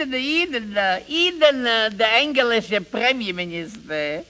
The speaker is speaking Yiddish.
Iden, Iden, Iden, der englische Premierminister.